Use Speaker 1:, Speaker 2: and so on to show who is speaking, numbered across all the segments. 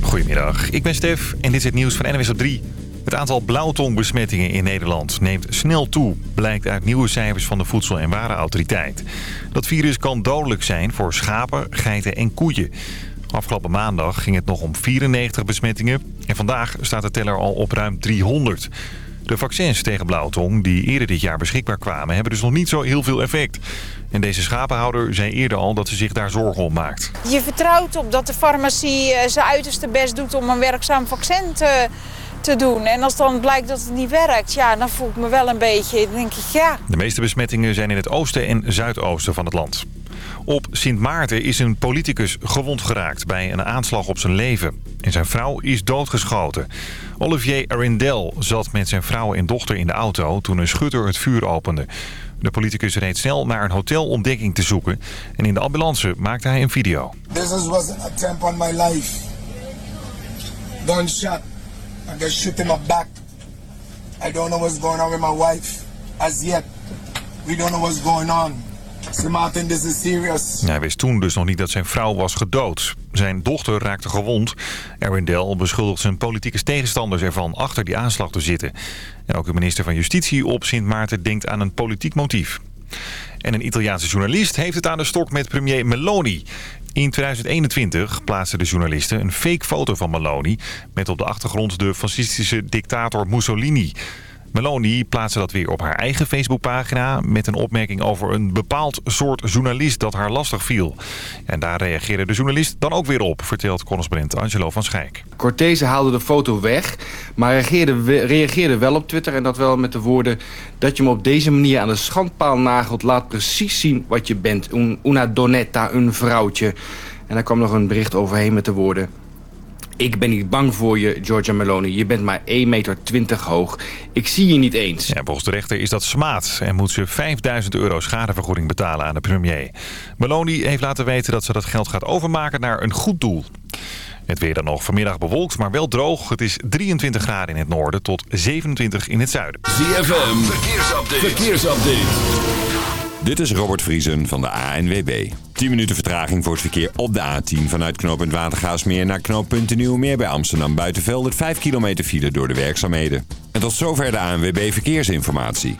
Speaker 1: Goedemiddag, ik ben Stef en dit is het nieuws van NWS op 3. Het aantal blauwtongbesmettingen in Nederland neemt snel toe... blijkt uit nieuwe cijfers van de Voedsel- en Warenautoriteit. Dat virus kan dodelijk zijn voor schapen, geiten en koeien. Afgelopen maandag ging het nog om 94 besmettingen... en vandaag staat de teller al op ruim 300. De vaccins tegen blauwtong die eerder dit jaar beschikbaar kwamen... hebben dus nog niet zo heel veel effect. En deze schapenhouder zei eerder al dat ze zich daar zorgen om maakt.
Speaker 2: Je vertrouwt op dat de farmacie eh, zijn uiterste best doet om een werkzaam vaccin te, te doen. En als dan blijkt dat het niet werkt, ja, dan voel ik me wel een beetje, dan denk ik, ja.
Speaker 1: De meeste besmettingen zijn in het oosten en zuidoosten van het land. Op Sint Maarten is een politicus gewond geraakt bij een aanslag op zijn leven. En zijn vrouw is doodgeschoten. Olivier Arindel zat met zijn vrouw en dochter in de auto toen een schutter het vuur opende. De politicus reed snel naar een hotel om dekking te zoeken. En in de ambulance maakte hij een video.
Speaker 3: This was an attempt on my life. Gunshot. And they shoot in my back. I don't know what's going on with my wife. As yet. We don't know what's going on.
Speaker 1: Hij wist toen dus nog niet dat zijn vrouw was gedood. Zijn dochter raakte gewond. Erwin beschuldigt zijn politieke tegenstanders ervan achter die aanslag te zitten. En ook de minister van Justitie op Sint Maarten denkt aan een politiek motief. En een Italiaanse journalist heeft het aan de stok met premier Meloni. In 2021 plaatste de journalisten een fake foto van Meloni... met op de achtergrond de fascistische dictator Mussolini... Meloni plaatste dat weer op haar eigen Facebookpagina... met een opmerking over een bepaald soort journalist dat haar lastig viel. En daar reageerde de journalist dan ook weer op... vertelt correspondent Angelo van Schijk.
Speaker 4: Cortese haalde de foto weg, maar reageerde, reageerde wel op Twitter... en dat wel met de woorden dat je me op deze manier aan de schandpaal nagelt... laat precies zien wat je bent. Un, una donetta, een vrouwtje. En daar kwam nog een bericht overheen met de woorden... Ik ben niet bang voor je, Giorgia Meloni. Je bent maar 1,20 meter hoog. Ik zie je niet eens.
Speaker 1: Ja, volgens de rechter is dat smaad en moet ze 5000 euro schadevergoeding betalen aan de premier. Meloni heeft laten weten dat ze dat geld gaat overmaken naar een goed doel. Het weer dan nog vanmiddag bewolkt, maar wel droog. Het is 23 graden in het noorden tot 27 in het zuiden.
Speaker 5: ZFM, verkeersupdate. verkeersupdate. Dit is Robert Vriesen van de ANWB. 10 minuten vertraging voor het verkeer op de A10 vanuit knooppunt Watergaasmeer naar knooppunt Nieuwmeer bij Amsterdam Buitenveld. 5 kilometer file door de werkzaamheden. En tot zover de ANWB Verkeersinformatie.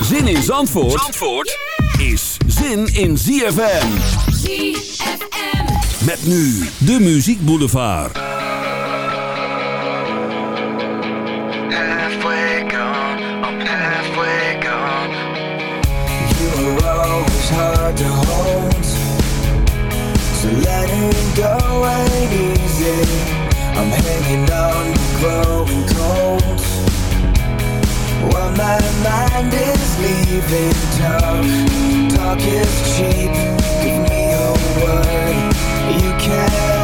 Speaker 5: Zin in Zandvoort, Zandvoort is zin in ZFM. ZFM. Met nu de Muziek Boulevard.
Speaker 6: Hard to hold. So letting go ain't easy. I'm hanging on, to growing cold. While my mind is leaving talk. Talk is cheap. Give me your word. You can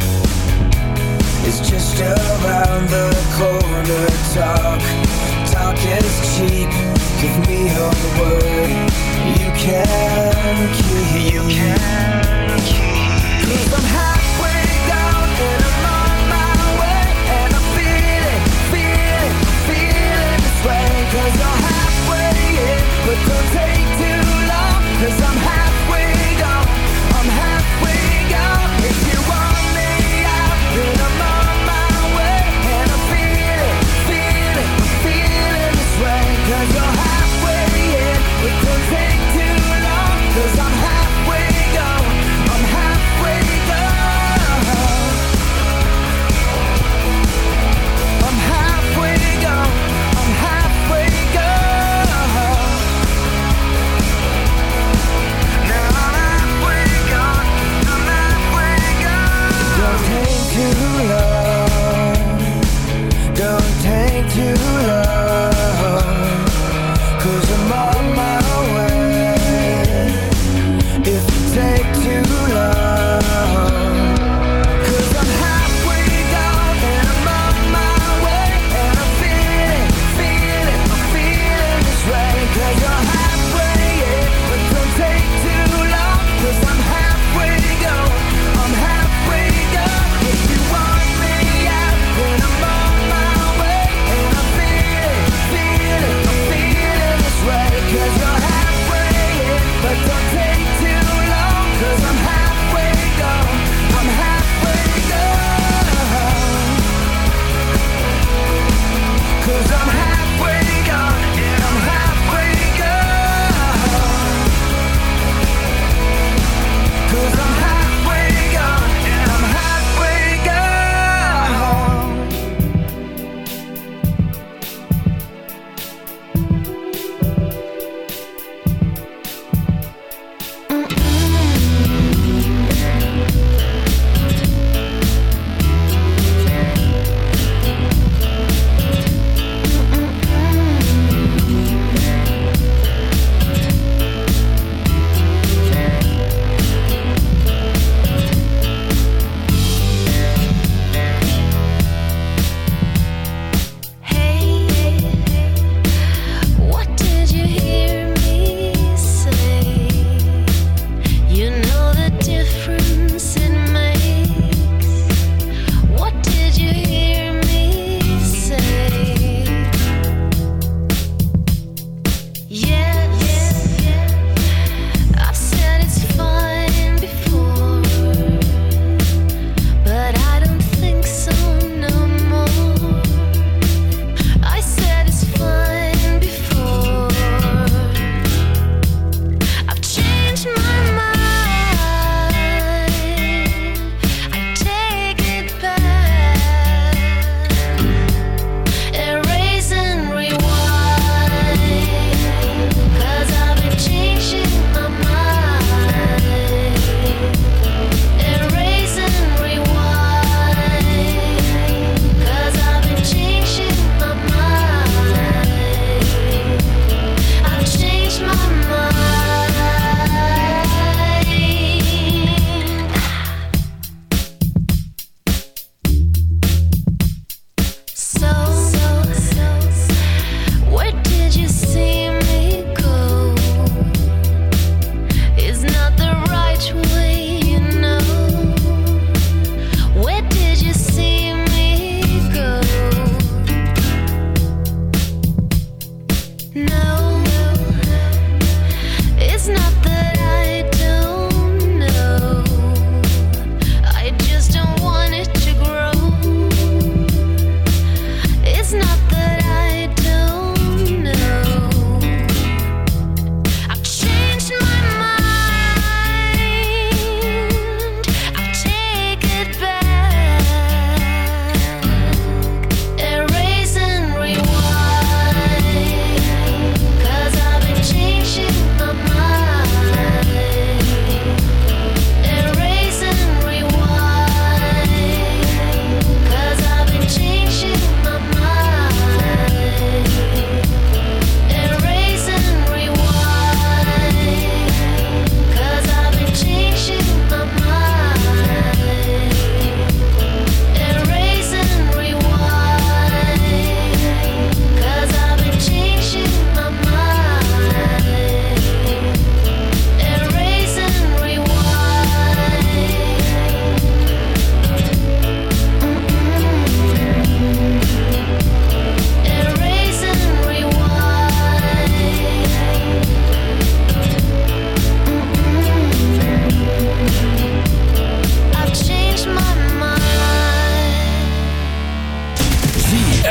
Speaker 6: is just around the corner. Talk, talk is cheap. Give me your word. You can keep. You can keep. Cause I'm halfway down and I'm on my way. And I'm feeling, feeling, feeling this way. Cause you're halfway in, but don't take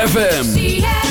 Speaker 7: ZFM.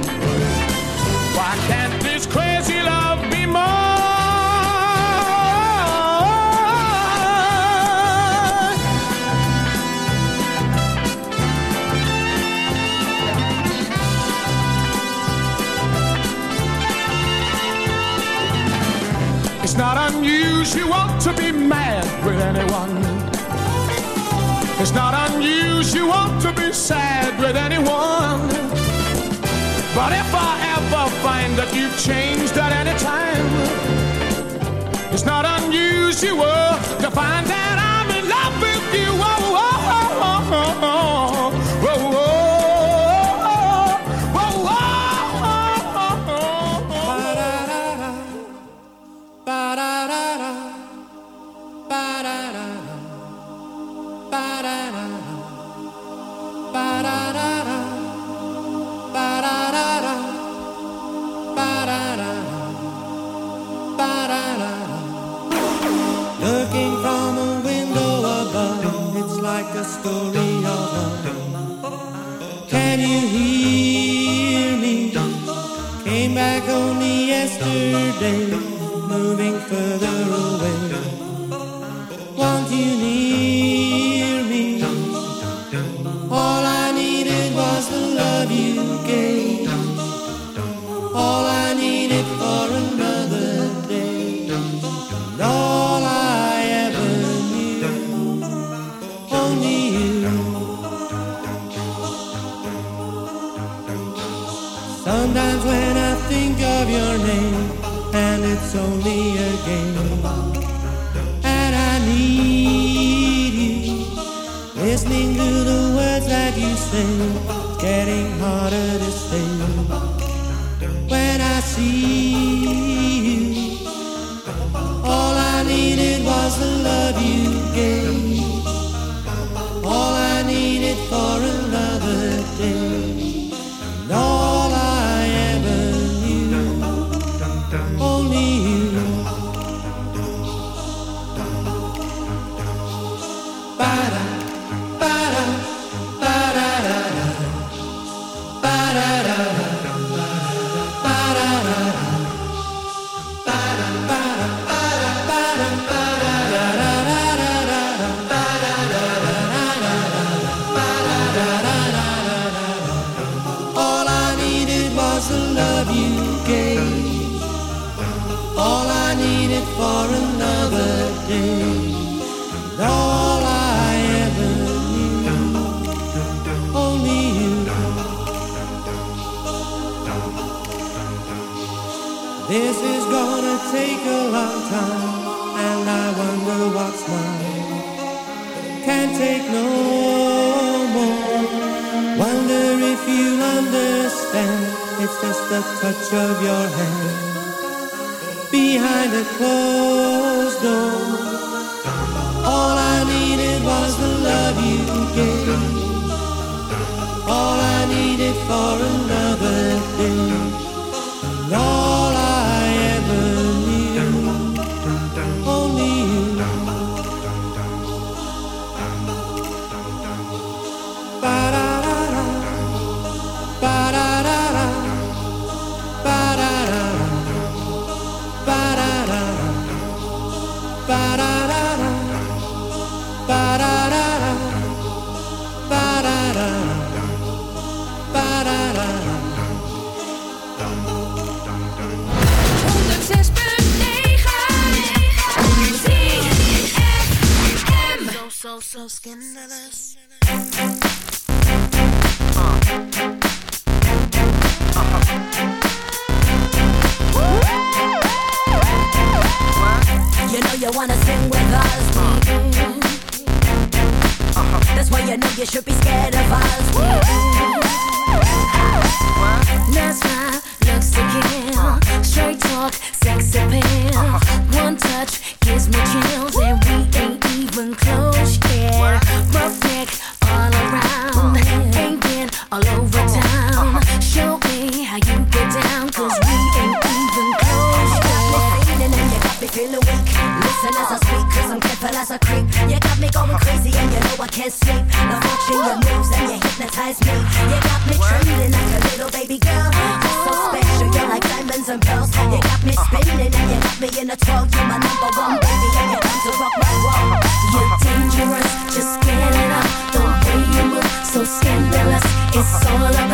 Speaker 8: It's not unusual to be mad with anyone. It's not unusual to be sad with anyone. But if I I'll find that you've changed at any time. It's not unusual to find
Speaker 9: out. like only yesterday. it's only a game. And I need you, listening to the words that you
Speaker 10: sing. wanna sing with us. Mm-hmm. That's why you know you should be scared of us. Mm-hmm. That's my looks to kill. Straight talk, sex appeal. a creep. You got me going crazy and you know I can't sleep. The whole you
Speaker 11: your moves and you hypnotize me. You got me trembling like a little baby girl. You're so special, you're like diamonds and pearls. You got me uh-huh. spinning and you got me in a twirl. You're my number one baby and you come to rock my world.
Speaker 10: You're uh-huh. dangerous, just get it up. The way you move, so scandalous. It's all about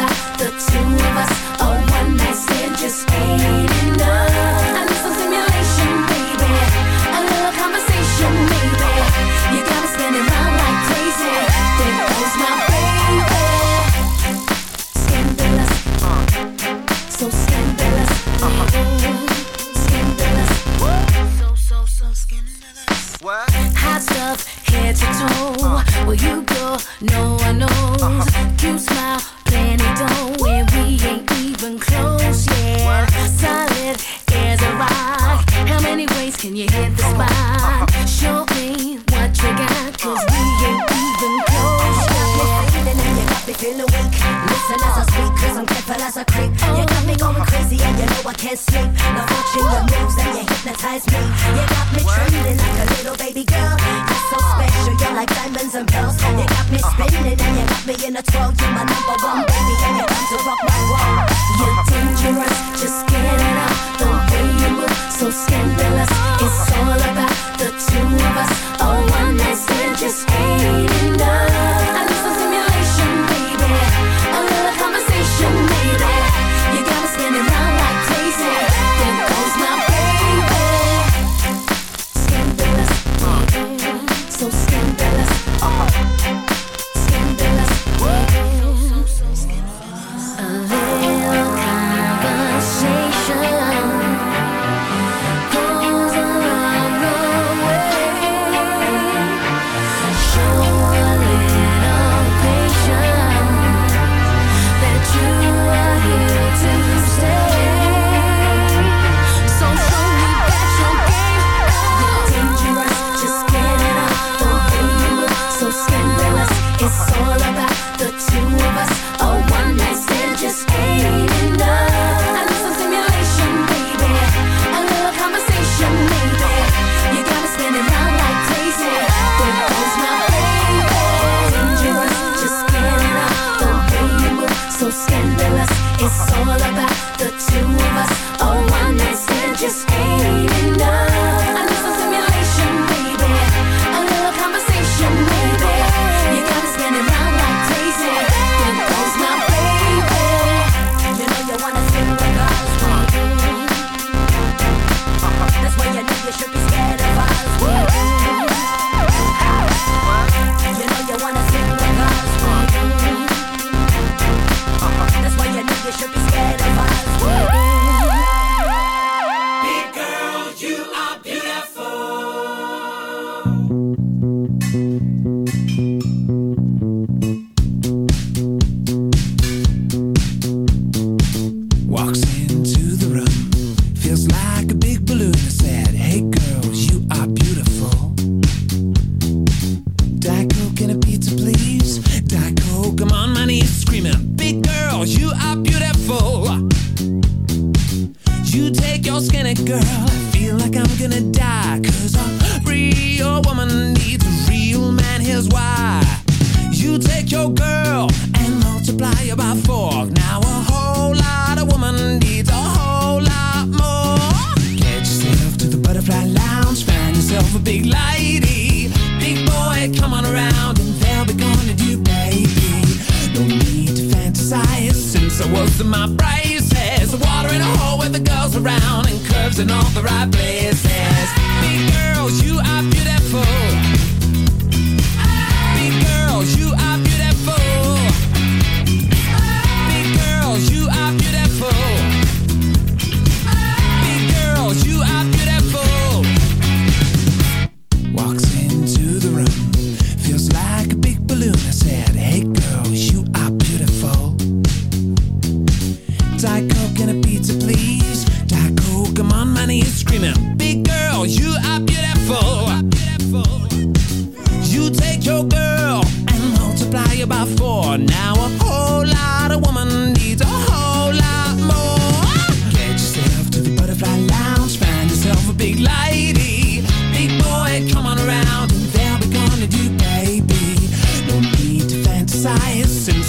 Speaker 10: like diamonds and pearls. You got me spinning and you got me
Speaker 6: in a twirl. You my number one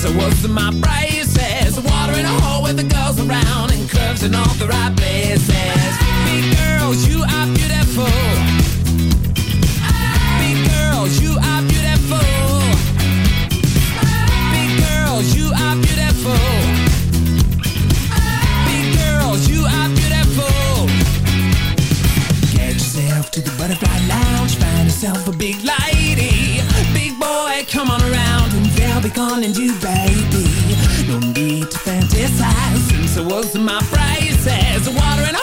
Speaker 6: So what's my braces? Water in a hole with the girls around and curves in all the right places. Big girls, you are beautiful. and you, baby. No need to fantasize, since I was my prices. Water and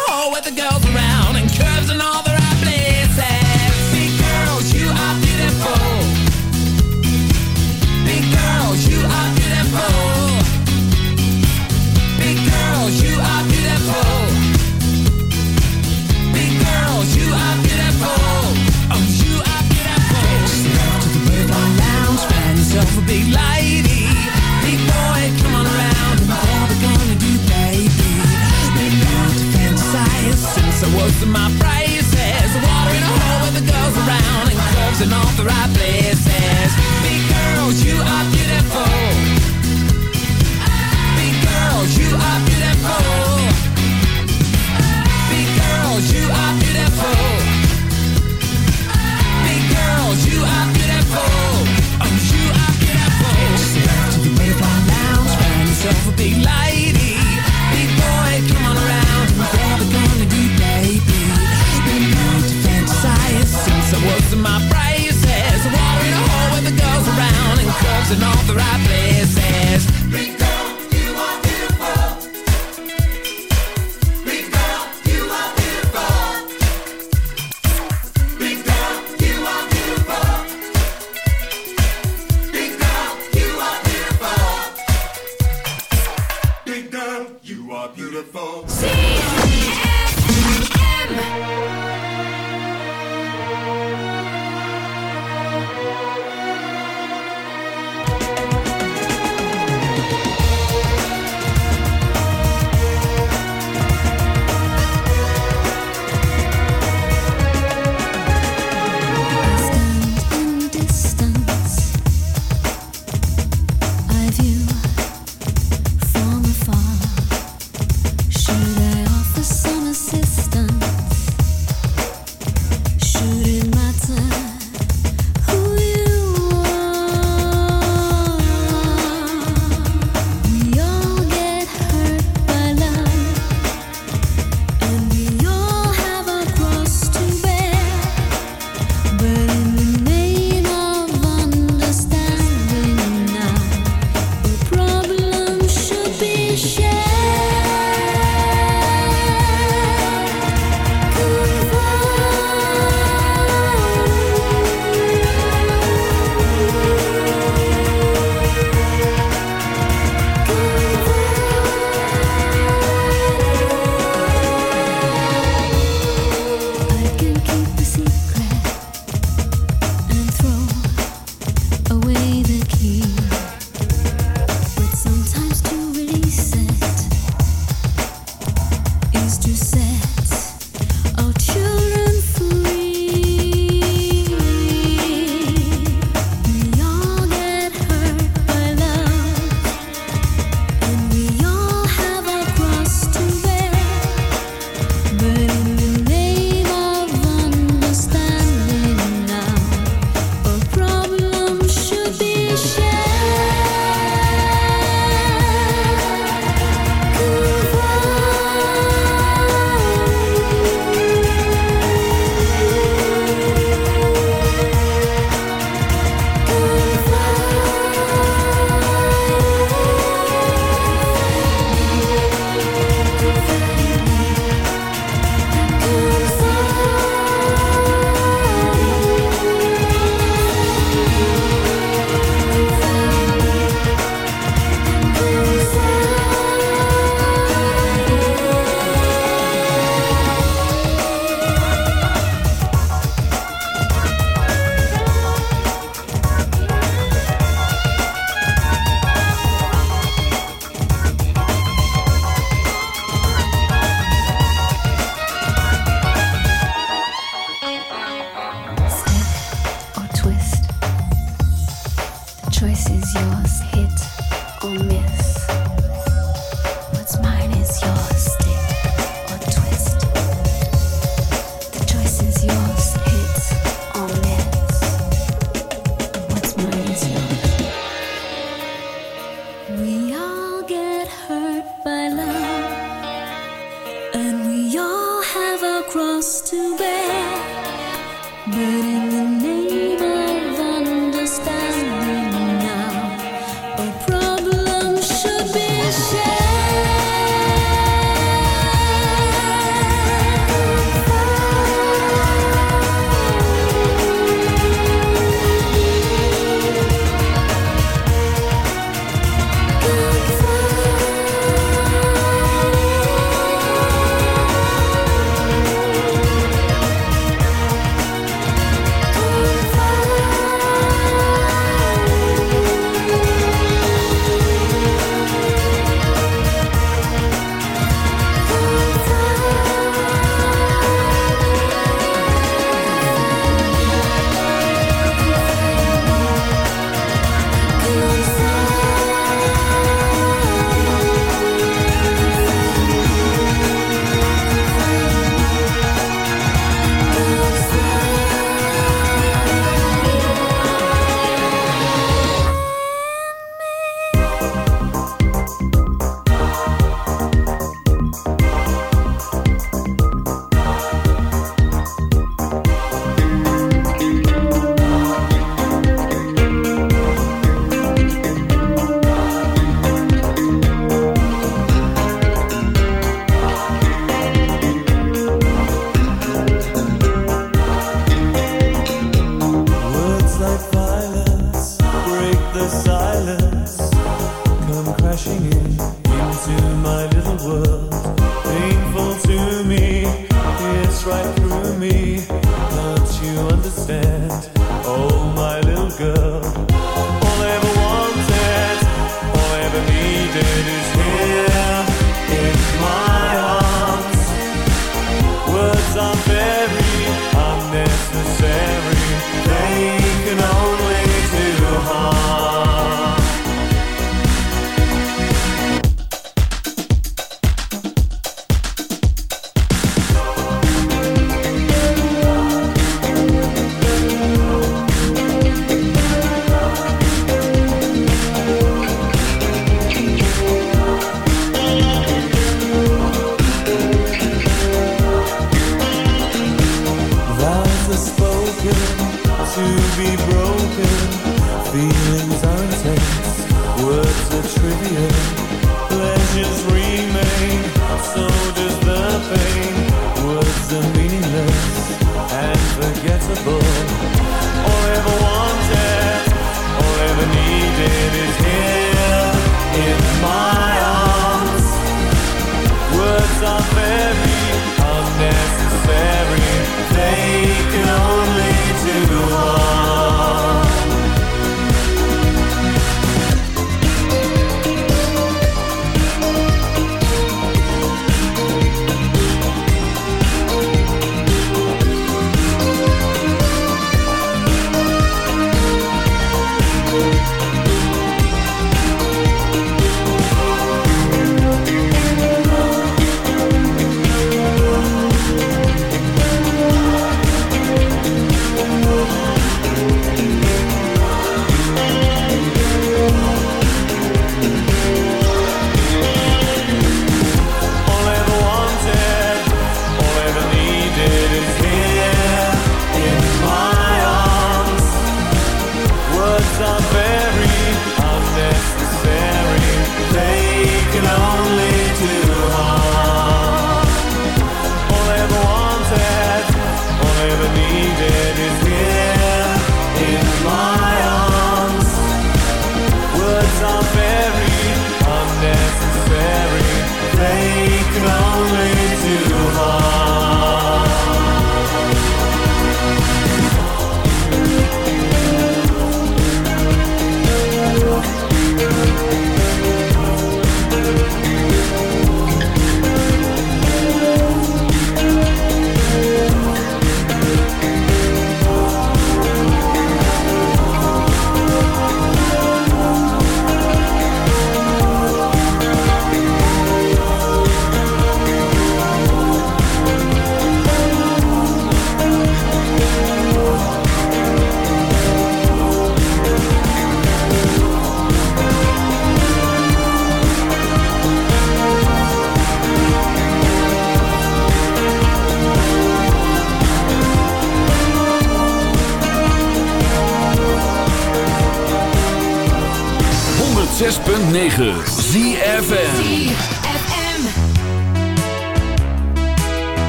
Speaker 6: right
Speaker 12: place.